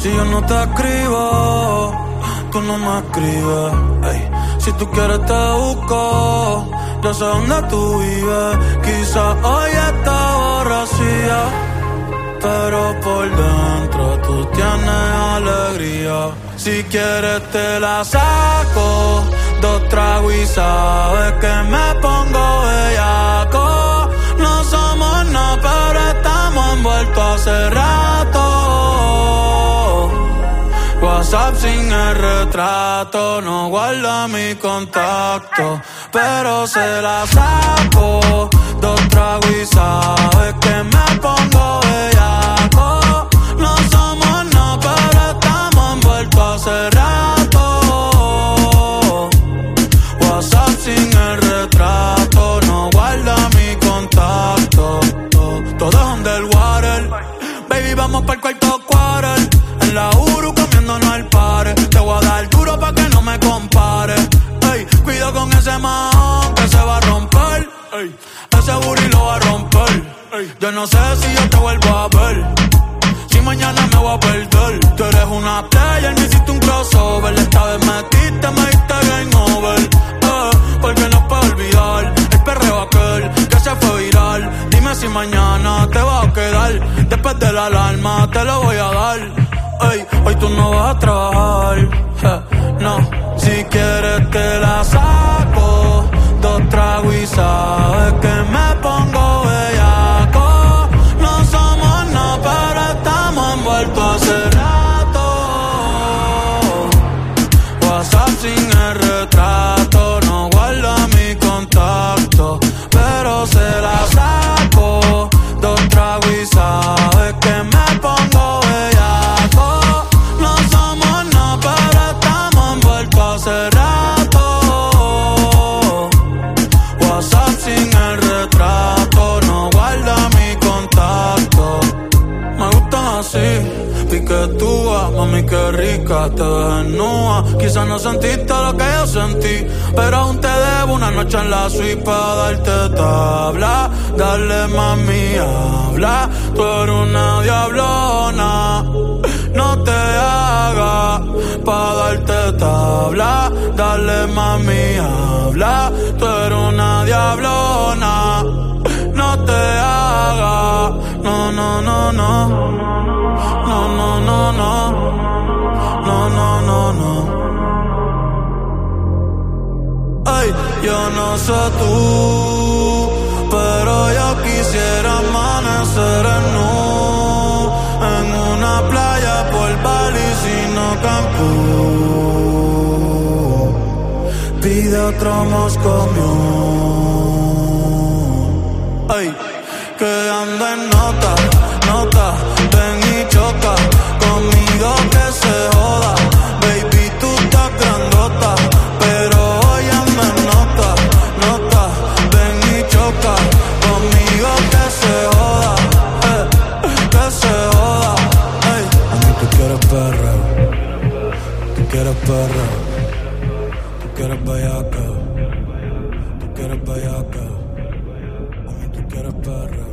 Si yo no te escribo, tú no me escribes. Si tú quieres te busco, yo sé dónde tú vives. Quizás hoy está borracía, pero por dentro tú tienes alegría. Si quieres te la saco, dos tragos y sabes que me pongo bellaco. No somos nada, pero estamos envueltos hace rato. WhatsApp sin el retrato, no guarda mi contacto, pero se la saco. Dos tragos y sabes que me pongo bellaco. No somos nada, pero estamos envueltos hace rato. WhatsApp sin el retrato, no guarda mi contacto. Todo es underwater. Baby, vamos para el cuarto booty lo va a romper. Yo no sé si yo te vuelvo a ver. Si mañana me voy a perder. Tú eres una player, me hiciste un crossover. Esta vez metiste, me diste game over. Eh, porque no puedo olvidar el perreo aquel que se fue viral. Dime si mañana te vas a quedar. Después de la alarma te lo voy a dar. Hoy tú no vas a trabajar. eh, no, si quieres te la saco. Dos tragos y sabes así, piquetúa, mami qué rica, te desnuda. Quizás no sentiste lo que yo sentí, pero aún te debo una noche en la suite para darte tabla. Dale mami, habla, tú eres una diablona. No te hagas pa' darte tabla. Dale mami, habla, tú eres una diablona. Pero yo quisiera amanecer en nu, en una playa por Bali, sino Cancún. Pide otro Moscow allá. Tú quieres para allá, tú quieres perra.